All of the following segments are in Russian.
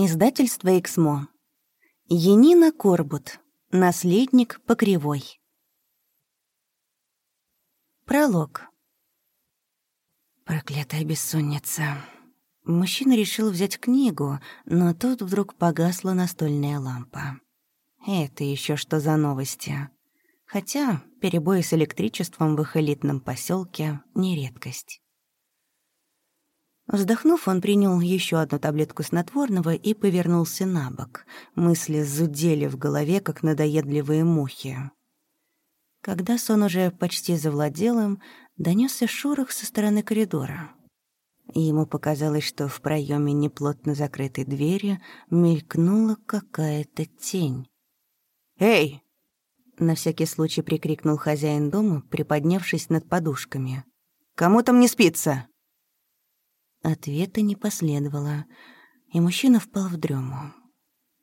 Издательство «Эксмо». Енина Корбут. Наследник по кривой. Пролог. Проклятая бессонница. Мужчина решил взять книгу, но тут вдруг погасла настольная лампа. Это еще что за новости? Хотя перебои с электричеством в их элитном поселке не редкость. Вздохнув, он принял еще одну таблетку снотворного и повернулся на бок. Мысли зудели в голове, как надоедливые мухи. Когда сон уже почти завладел им, донесся шорох со стороны коридора. Ему показалось, что в проеме неплотно закрытой двери мелькнула какая-то тень. «Эй!» — на всякий случай прикрикнул хозяин дома, приподнявшись над подушками. «Кому там не спится?» Ответа не последовало, и мужчина впал в дрему.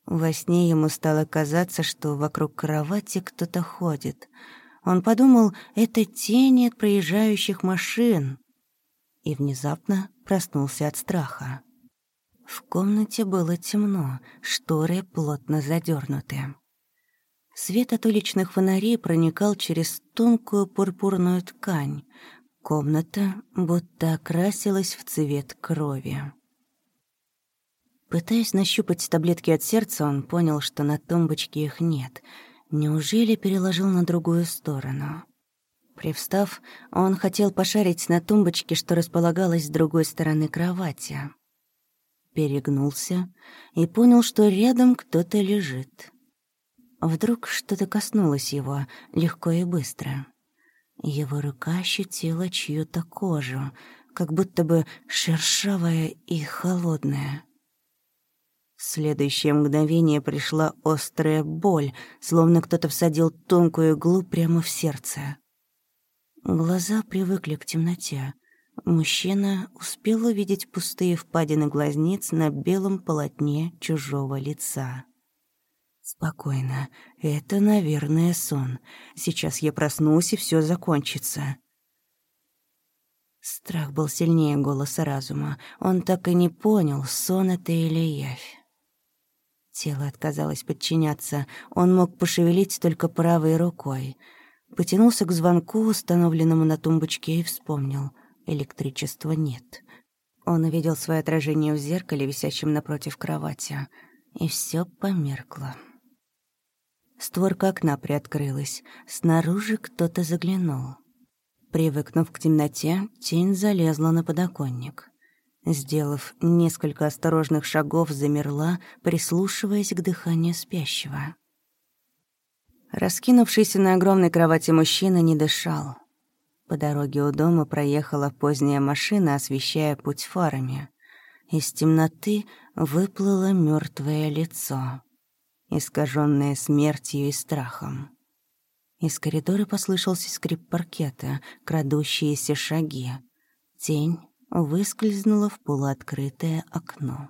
Во сне ему стало казаться, что вокруг кровати кто-то ходит. Он подумал, это тени от проезжающих машин. И внезапно проснулся от страха. В комнате было темно, шторы плотно задернуты. Свет от уличных фонарей проникал через тонкую пурпурную ткань, Комната будто окрасилась в цвет крови. Пытаясь нащупать таблетки от сердца, он понял, что на тумбочке их нет. Неужели переложил на другую сторону? Привстав, он хотел пошарить на тумбочке, что располагалась с другой стороны кровати. Перегнулся и понял, что рядом кто-то лежит. Вдруг что-то коснулось его, легко и быстро. Его рука ощутила чью-то кожу, как будто бы шершавая и холодная. Следующее мгновение пришла острая боль, словно кто-то всадил тонкую иглу прямо в сердце. Глаза привыкли к темноте. Мужчина успел увидеть пустые впадины глазниц на белом полотне чужого лица. Спокойно. Это, наверное, сон. Сейчас я проснусь, и все закончится. Страх был сильнее голоса разума. Он так и не понял, сон это или явь. Тело отказалось подчиняться. Он мог пошевелить только правой рукой. Потянулся к звонку, установленному на тумбочке, и вспомнил. Электричества нет. Он увидел свое отражение в зеркале, висящем напротив кровати. И все померкло. Створка окна приоткрылась. Снаружи кто-то заглянул. Привыкнув к темноте, тень залезла на подоконник. Сделав несколько осторожных шагов, замерла, прислушиваясь к дыханию спящего. Раскинувшийся на огромной кровати мужчина не дышал. По дороге у дома проехала поздняя машина, освещая путь фарами. Из темноты выплыло мертвое лицо искаженное смертью и страхом. Из коридора послышался скрип паркета, крадущиеся шаги. Тень выскользнула в полуоткрытое окно.